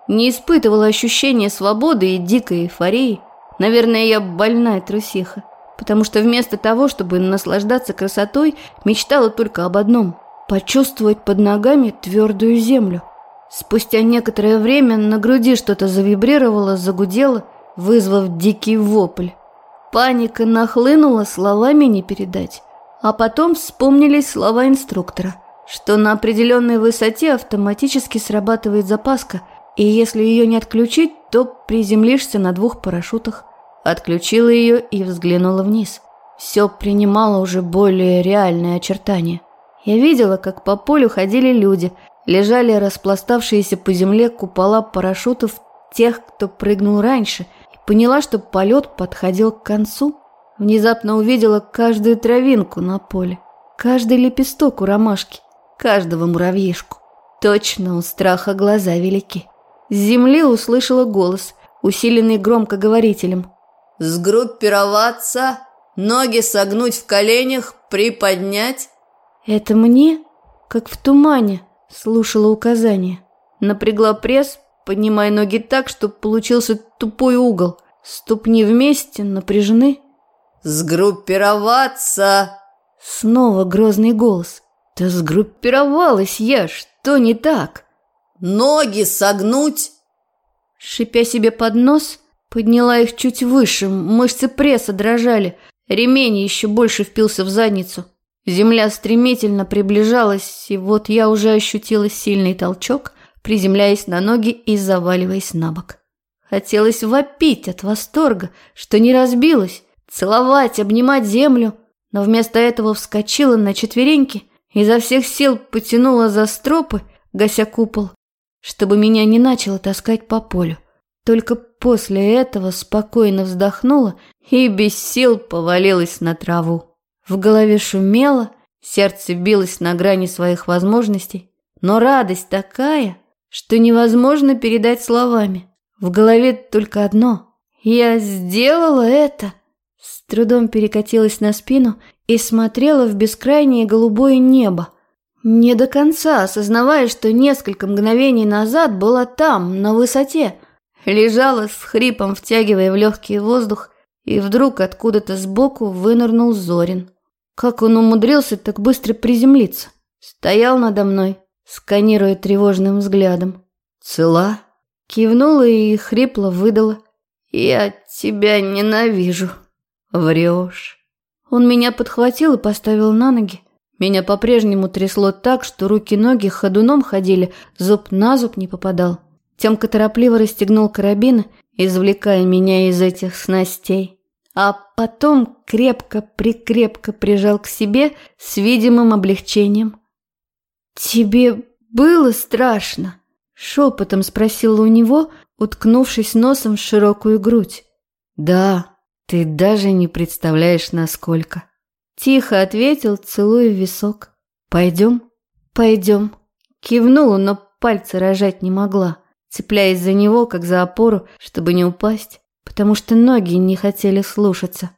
Не испытывала ощущения свободы и дикой эйфории. Наверное, я больная трусиха, потому что вместо того, чтобы наслаждаться красотой, мечтала только об одном – почувствовать под ногами твердую землю. Спустя некоторое время на груди что-то завибрировало, загудело, вызвав дикий вопль. Паника нахлынула, словами не передать. А потом вспомнились слова инструктора, что на определенной высоте автоматически срабатывает запаска, и если ее не отключить, то приземлишься на двух парашютах. Отключила ее и взглянула вниз. Все принимало уже более реальные очертания. Я видела, как по полю ходили люди – лежали распластавшиеся по земле купола парашютов тех, кто прыгнул раньше, и поняла, что полет подходил к концу. Внезапно увидела каждую травинку на поле, каждый лепесток у ромашки, каждого муравьишку. Точно у страха глаза велики. С земли услышала голос, усиленный громкоговорителем. «Сгруппироваться, ноги согнуть в коленях, приподнять». «Это мне, как в тумане», Слушала указания. Напрягла пресс, поднимая ноги так, чтобы получился тупой угол. Ступни вместе, напряжены. Сгруппироваться!» Снова грозный голос. «Да сгруппировалась я, что не так?» «Ноги согнуть!» Шипя себе под нос, подняла их чуть выше, мышцы пресса дрожали, ремень еще больше впился в задницу. Земля стремительно приближалась, и вот я уже ощутила сильный толчок, приземляясь на ноги и заваливаясь на бок. Хотелось вопить от восторга, что не разбилась, целовать, обнимать землю, но вместо этого вскочила на четвереньки, изо всех сил потянула за стропы, гася купол, чтобы меня не начало таскать по полю. Только после этого спокойно вздохнула и без сил повалилась на траву. В голове шумело, сердце билось на грани своих возможностей, но радость такая, что невозможно передать словами. В голове только одно. Я сделала это. С трудом перекатилась на спину и смотрела в бескрайнее голубое небо, не до конца осознавая, что несколько мгновений назад была там, на высоте. Лежала с хрипом, втягивая в легкий воздух, и вдруг откуда-то сбоку вынырнул Зорин. Как он умудрился так быстро приземлиться? Стоял надо мной, сканируя тревожным взглядом. «Цела?» Кивнула и хрипло выдала. «Я тебя ненавижу». «Врешь». Он меня подхватил и поставил на ноги. Меня по-прежнему трясло так, что руки-ноги ходуном ходили, зуб на зуб не попадал. Темка торопливо расстегнул карабин, извлекая меня из этих снастей. А потом крепко-прикрепко прижал к себе с видимым облегчением. «Тебе было страшно?» – шепотом спросила у него, уткнувшись носом в широкую грудь. «Да, ты даже не представляешь, насколько». Тихо ответил, целуя висок. «Пойдем?» «Пойдем». Кивнула, но пальцы рожать не могла, цепляясь за него, как за опору, чтобы не упасть, потому что ноги не хотели слушаться.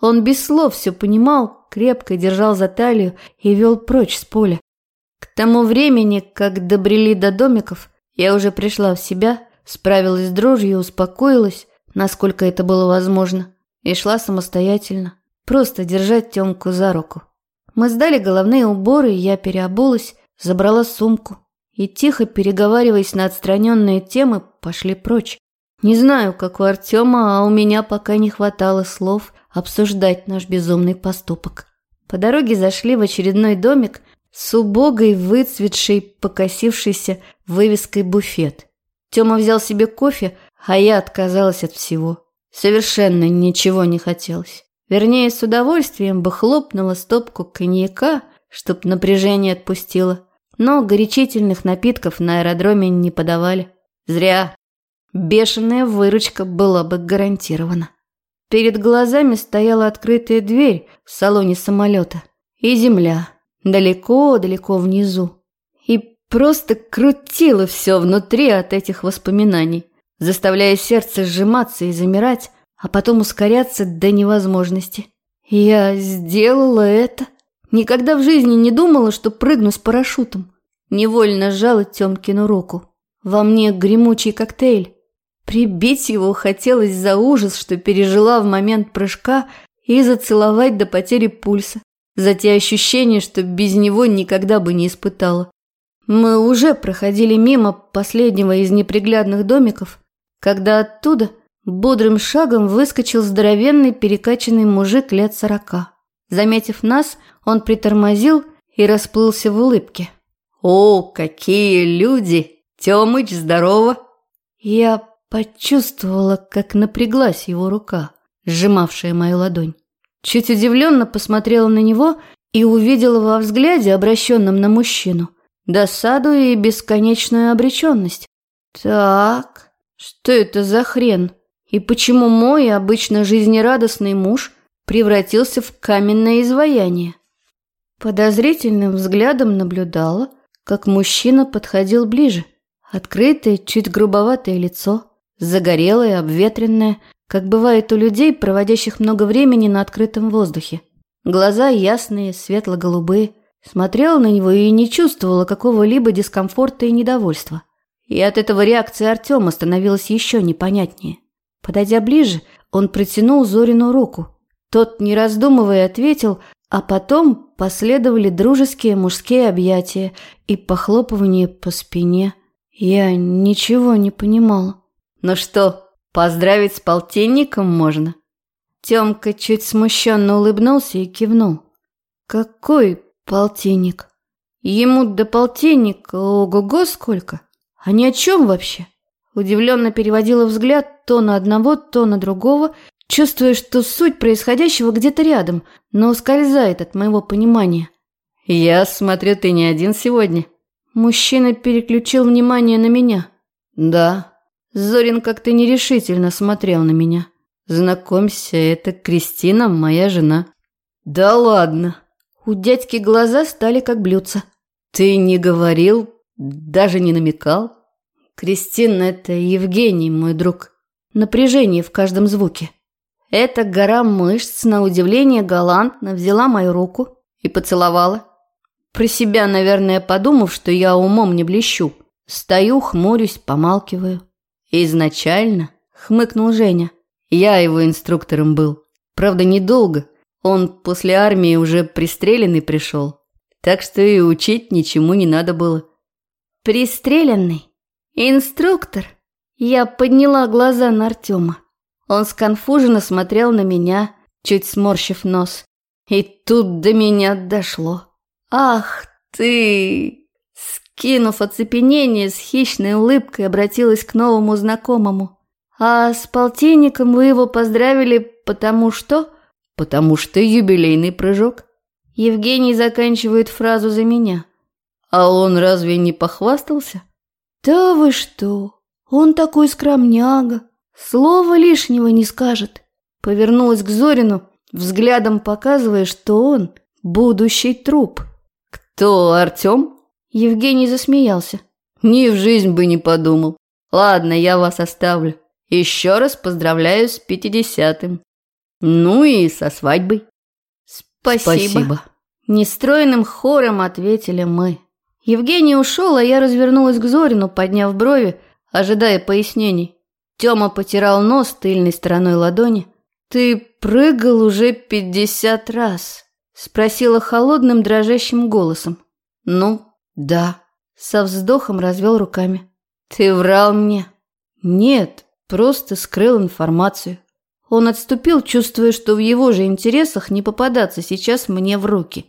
Он без слов все понимал, крепко держал за талию и вел прочь с поля. К тому времени, как добрели до домиков, я уже пришла в себя, справилась с дрожью, успокоилась, насколько это было возможно, и шла самостоятельно. Просто держать Тёмку за руку. Мы сдали головные уборы, я переобулась, забрала сумку и, тихо переговариваясь на отстраненные темы, пошли прочь. Не знаю, как у Артема, а у меня пока не хватало слов обсуждать наш безумный поступок. По дороге зашли в очередной домик с убогой, выцветшей, покосившейся вывеской «Буфет». Тёма взял себе кофе, а я отказалась от всего. Совершенно ничего не хотелось. Вернее, с удовольствием бы хлопнула стопку коньяка, чтоб напряжение отпустило. Но горячительных напитков на аэродроме не подавали. Зря. Бешеная выручка была бы гарантирована. Перед глазами стояла открытая дверь в салоне самолета. И земля. Далеко-далеко внизу. И просто крутило все внутри от этих воспоминаний, заставляя сердце сжиматься и замирать, а потом ускоряться до невозможности. Я сделала это. Никогда в жизни не думала, что прыгну с парашютом. Невольно сжала Тёмкину руку. Во мне гремучий коктейль. Прибить его хотелось за ужас, что пережила в момент прыжка, и зацеловать до потери пульса. За те ощущения, что без него никогда бы не испытала. Мы уже проходили мимо последнего из неприглядных домиков, когда оттуда – Бодрым шагом выскочил здоровенный перекачанный мужик лет сорока. Заметив нас, он притормозил и расплылся в улыбке. «О, какие люди! Тёмыч, здорово!» Я почувствовала, как напряглась его рука, сжимавшая мою ладонь. Чуть удивленно посмотрела на него и увидела во взгляде, обращенном на мужчину, досаду и бесконечную обреченность. «Так, что это за хрен?» И почему мой обычно жизнерадостный муж превратился в каменное изваяние? Подозрительным взглядом наблюдала, как мужчина подходил ближе. Открытое, чуть грубоватое лицо, загорелое, обветренное, как бывает у людей, проводящих много времени на открытом воздухе. Глаза ясные, светло-голубые. Смотрела на него и не чувствовала какого-либо дискомфорта и недовольства. И от этого реакция Артема становилась еще непонятнее. Подойдя ближе, он протянул Зорину руку. Тот, не раздумывая, ответил, а потом последовали дружеские мужские объятия и похлопывание по спине. Я ничего не понимала. «Ну что, поздравить с полтинником можно?» Тёмка чуть смущенно улыбнулся и кивнул. «Какой полтинник?» Ему до полтинника, ого-го сколько. А ни о чем вообще. Удивленно переводила взгляд то на одного, то на другого, чувствуя, что суть происходящего где-то рядом, но ускользает от моего понимания. «Я смотрю, ты не один сегодня». Мужчина переключил внимание на меня. «Да». Зорин как-то нерешительно смотрел на меня. «Знакомься, это Кристина, моя жена». «Да ладно». У дядьки глаза стали как блюдца. «Ты не говорил, даже не намекал?» «Кристина, это Евгений, мой друг. Напряжение в каждом звуке. Эта гора мышц, на удивление галантно, взяла мою руку и поцеловала. Про себя, наверное, подумав, что я умом не блещу. Стою, хмурюсь, помалкиваю. «Изначально?» – хмыкнул Женя. «Я его инструктором был. Правда, недолго. Он после армии уже пристреленный пришел. Так что и учить ничему не надо было. Пристреленный? Инструктор? Я подняла глаза на Артема. Он сконфуженно смотрел на меня, чуть сморщив нос. И тут до меня дошло. «Ах ты!» Скинув оцепенение, с хищной улыбкой обратилась к новому знакомому. «А с полтинником вы его поздравили потому что?» «Потому что юбилейный прыжок». Евгений заканчивает фразу за меня. А он разве не похвастался? Да вы что? Он такой скромняга. Слова лишнего не скажет. Повернулась к Зорину, взглядом показывая, что он будущий труп. Кто, Артем? Евгений засмеялся. Ни в жизнь бы не подумал. Ладно, я вас оставлю. Еще раз поздравляю с пятидесятым. Ну и со свадьбой. «Спасибо». «Спасибо». Нестроенным хором ответили мы. Евгений ушел, а я развернулась к Зорину, подняв брови, ожидая пояснений. Тёма потирал нос тыльной стороной ладони. «Ты прыгал уже пятьдесят раз?» Спросила холодным дрожащим голосом. «Ну, да». Со вздохом развел руками. «Ты врал мне?» «Нет, просто скрыл информацию. Он отступил, чувствуя, что в его же интересах не попадаться сейчас мне в руки.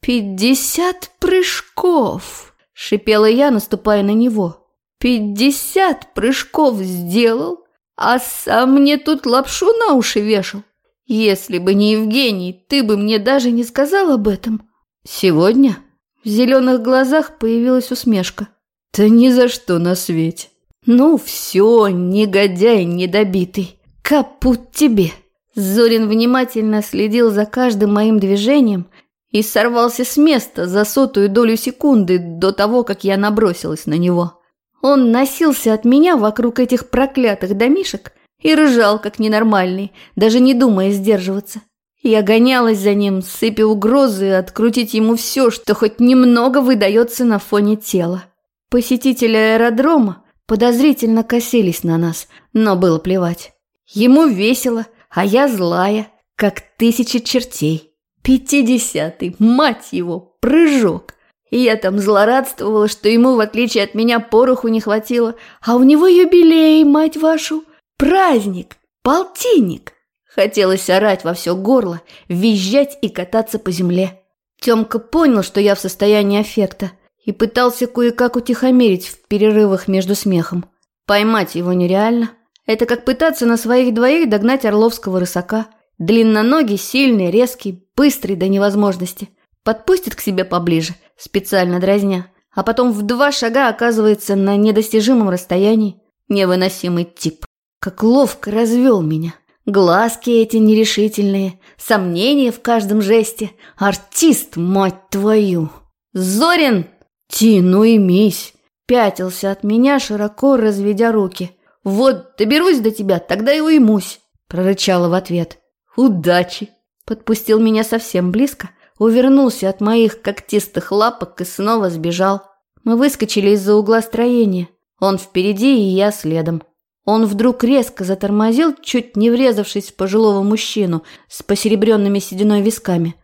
«Пятьдесят прыжков!» – шипела я, наступая на него. «Пятьдесят прыжков сделал, а сам мне тут лапшу на уши вешал. Если бы не Евгений, ты бы мне даже не сказал об этом». «Сегодня?» В зеленых глазах появилась усмешка. «Да ни за что на свете!» «Ну все, негодяй недобитый!» «Капут тебе!» Зорин внимательно следил за каждым моим движением и сорвался с места за сотую долю секунды до того, как я набросилась на него. Он носился от меня вокруг этих проклятых домишек и ржал, как ненормальный, даже не думая сдерживаться. Я гонялась за ним, сыпя угрозы открутить ему все, что хоть немного выдается на фоне тела. Посетители аэродрома подозрительно косились на нас, но было плевать. Ему весело, а я злая, как тысяча чертей. Пятидесятый, мать его, прыжок. И я там злорадствовала, что ему, в отличие от меня, пороху не хватило. А у него юбилей, мать вашу, праздник, полтинник. Хотелось орать во все горло, визжать и кататься по земле. Тёмка понял, что я в состоянии аффекта, и пытался кое-как утихомирить в перерывах между смехом. Поймать его нереально – это как пытаться на своих двоих догнать орловского рысака. Длинноногий, сильный, резкий, быстрый до невозможности. Подпустит к себе поближе, специально дразня. А потом в два шага оказывается на недостижимом расстоянии. Невыносимый тип. Как ловко развел меня. Глазки эти нерешительные, сомнения в каждом жесте. Артист, мать твою! Зорин! Ти, ну и мись! Пятился от меня, широко разведя руки – «Вот, доберусь до тебя, тогда и уймусь», – прорычала в ответ. «Удачи!» – подпустил меня совсем близко, увернулся от моих когтистых лапок и снова сбежал. Мы выскочили из-за угла строения. Он впереди и я следом. Он вдруг резко затормозил, чуть не врезавшись в пожилого мужчину с посеребренными сединой висками.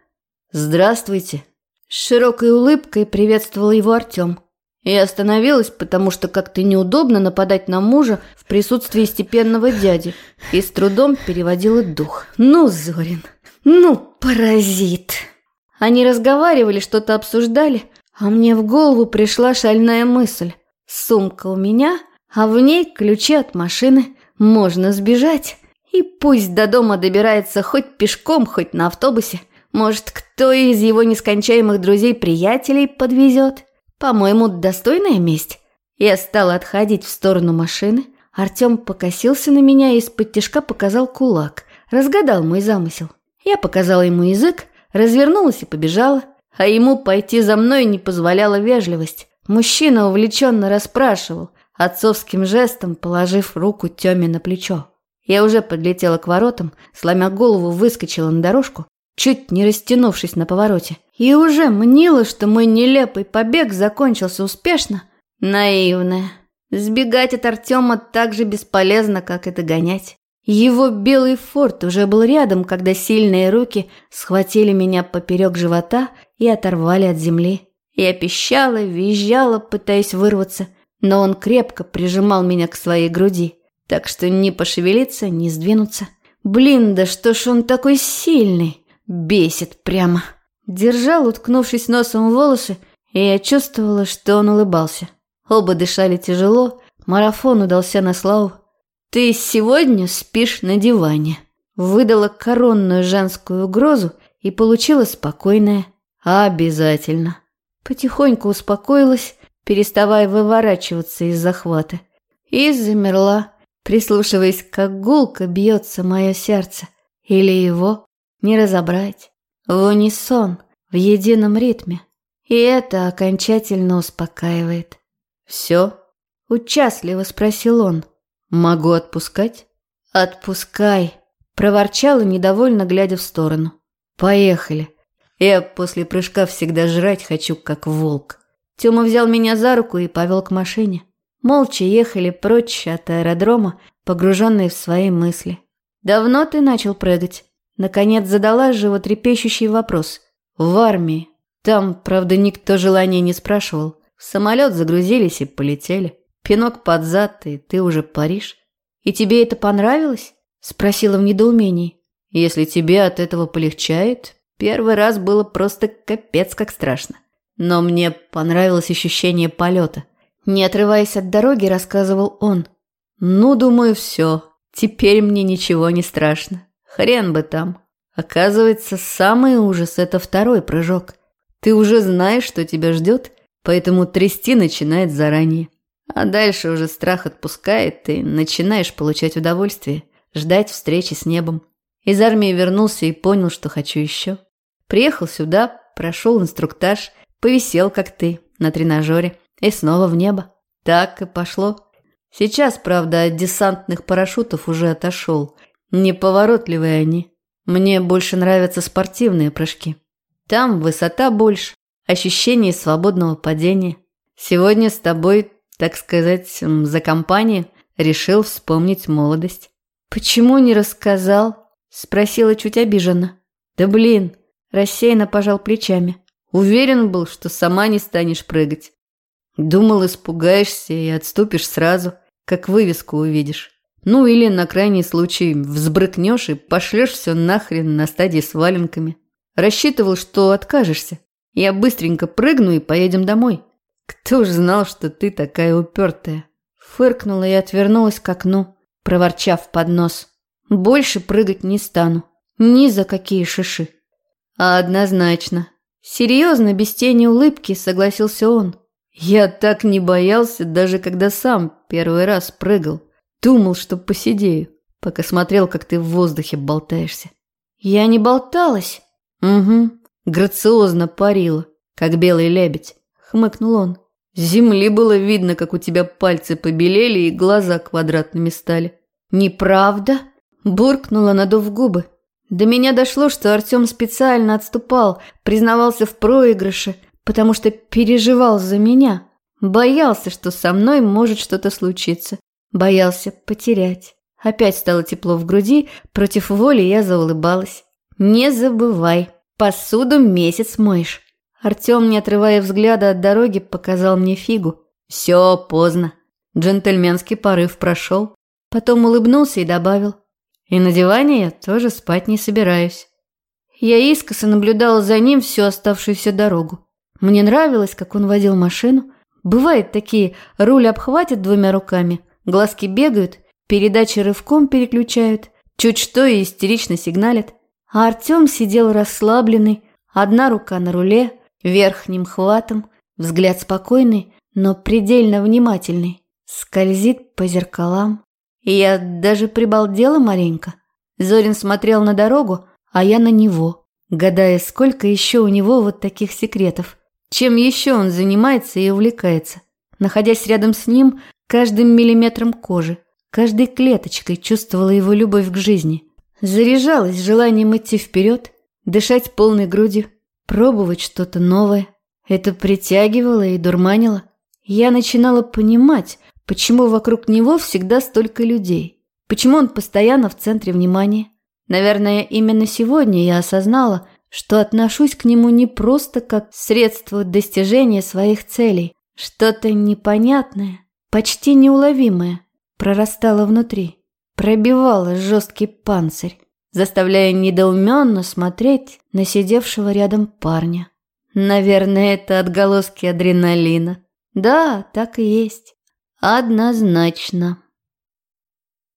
«Здравствуйте!» С широкой улыбкой приветствовал его Артем. И остановилась, потому что как-то неудобно нападать на мужа в присутствии степенного дяди, и с трудом переводила дух. «Ну, Зорин, ну, паразит!» Они разговаривали, что-то обсуждали, а мне в голову пришла шальная мысль. Сумка у меня, а в ней ключи от машины. Можно сбежать. И пусть до дома добирается хоть пешком, хоть на автобусе. Может, кто из его нескончаемых друзей-приятелей подвезет? По-моему, достойная месть. Я стала отходить в сторону машины. Артем покосился на меня и из-под тяжка показал кулак. Разгадал мой замысел. Я показала ему язык, развернулась и побежала. А ему пойти за мной не позволяла вежливость. Мужчина увлеченно расспрашивал, отцовским жестом положив руку Тёме на плечо. Я уже подлетела к воротам, сломя голову, выскочила на дорожку, чуть не растянувшись на повороте. И уже мнила, что мой нелепый побег закончился успешно. Наивная. Сбегать от Артема так же бесполезно, как и догонять. Его белый форт уже был рядом, когда сильные руки схватили меня поперек живота и оторвали от земли. Я пищала, визжала, пытаясь вырваться, но он крепко прижимал меня к своей груди, так что ни пошевелиться, ни сдвинуться. Блин, да что ж он такой сильный! Бесит прямо. Держал, уткнувшись носом в волосы, и я чувствовала, что он улыбался. Оба дышали тяжело, марафон удался на славу. «Ты сегодня спишь на диване», выдала коронную женскую угрозу и получила спокойное «обязательно». Потихоньку успокоилась, переставая выворачиваться из захвата. И замерла, прислушиваясь, как гулко бьется мое сердце. Или его не разобрать. В унисон, в едином ритме. И это окончательно успокаивает. «Все?» – участливо спросил он. «Могу отпускать?» «Отпускай», – проворчала, недовольно глядя в сторону. «Поехали». Я после прыжка всегда жрать хочу, как волк. Тёма взял меня за руку и повел к машине. Молча ехали прочь от аэродрома, погруженные в свои мысли. «Давно ты начал прыгать?» Наконец задала животрепещущий вопрос. «В армии. Там, правда, никто желания не спрашивал. В самолет загрузились и полетели. Пинок под зад, и ты уже паришь. И тебе это понравилось?» Спросила в недоумении. «Если тебе от этого полегчает, Первый раз было просто капец как страшно. Но мне понравилось ощущение полета. Не отрываясь от дороги, рассказывал он. «Ну, думаю, все. Теперь мне ничего не страшно. Хрен бы там. Оказывается, самый ужас – это второй прыжок. Ты уже знаешь, что тебя ждет, поэтому трясти начинает заранее. А дальше уже страх отпускает, и начинаешь получать удовольствие, ждать встречи с небом. Из армии вернулся и понял, что хочу еще. Приехал сюда, прошел инструктаж, повисел, как ты, на тренажере, и снова в небо. Так и пошло. Сейчас, правда, от десантных парашютов уже отошел. Неповоротливые они. Мне больше нравятся спортивные прыжки. Там высота больше, ощущение свободного падения. Сегодня с тобой, так сказать, за компанию решил вспомнить молодость. «Почему не рассказал?» – спросила чуть обиженно. «Да блин, Рассеянно пожал плечами. Уверен был, что сама не станешь прыгать. Думал, испугаешься и отступишь сразу, как вывеску увидишь. Ну или на крайний случай взбрыкнешь и пошлешь все нахрен на стадии с валенками. Рассчитывал, что откажешься. Я быстренько прыгну и поедем домой. Кто ж знал, что ты такая упертая? Фыркнула и отвернулась к окну, проворчав под нос. Больше прыгать не стану. Ни за какие шиши. А однозначно. Серьезно, без тени улыбки, согласился он. Я так не боялся, даже когда сам первый раз прыгал. Думал, что посидею, пока смотрел, как ты в воздухе болтаешься. Я не болталась. Угу. Грациозно парила, как белый лебедь. Хмыкнул он. С земли было видно, как у тебя пальцы побелели и глаза квадратными стали. Неправда? Буркнула, надув губы. До меня дошло, что Артем специально отступал, признавался в проигрыше, потому что переживал за меня. Боялся, что со мной может что-то случиться. Боялся потерять. Опять стало тепло в груди, против воли я заулыбалась. «Не забывай, посуду месяц моешь». Артем, не отрывая взгляда от дороги, показал мне фигу. «Все поздно». Джентльменский порыв прошел. Потом улыбнулся и добавил. «И на диване я тоже спать не собираюсь». Я искоса наблюдала за ним всю оставшуюся дорогу. Мне нравилось, как он водил машину. Бывает такие, руль обхватит двумя руками, глазки бегают, передачи рывком переключают, чуть что и истерично сигналит. А Артем сидел расслабленный, одна рука на руле, верхним хватом, взгляд спокойный, но предельно внимательный, скользит по зеркалам. Я даже прибалдела маленько. Зорин смотрел на дорогу, а я на него, гадая, сколько еще у него вот таких секретов. Чем еще он занимается и увлекается. Находясь рядом с ним, каждым миллиметром кожи, каждой клеточкой чувствовала его любовь к жизни. Заряжалась желанием идти вперед, дышать полной грудью, пробовать что-то новое. Это притягивало и дурманило. Я начинала понимать, почему вокруг него всегда столько людей, почему он постоянно в центре внимания. Наверное, именно сегодня я осознала, что отношусь к нему не просто как средство достижения своих целей. Что-то непонятное, почти неуловимое, прорастало внутри, пробивало жесткий панцирь, заставляя недоуменно смотреть на сидевшего рядом парня. Наверное, это отголоски адреналина. Да, так и есть. Однозначно.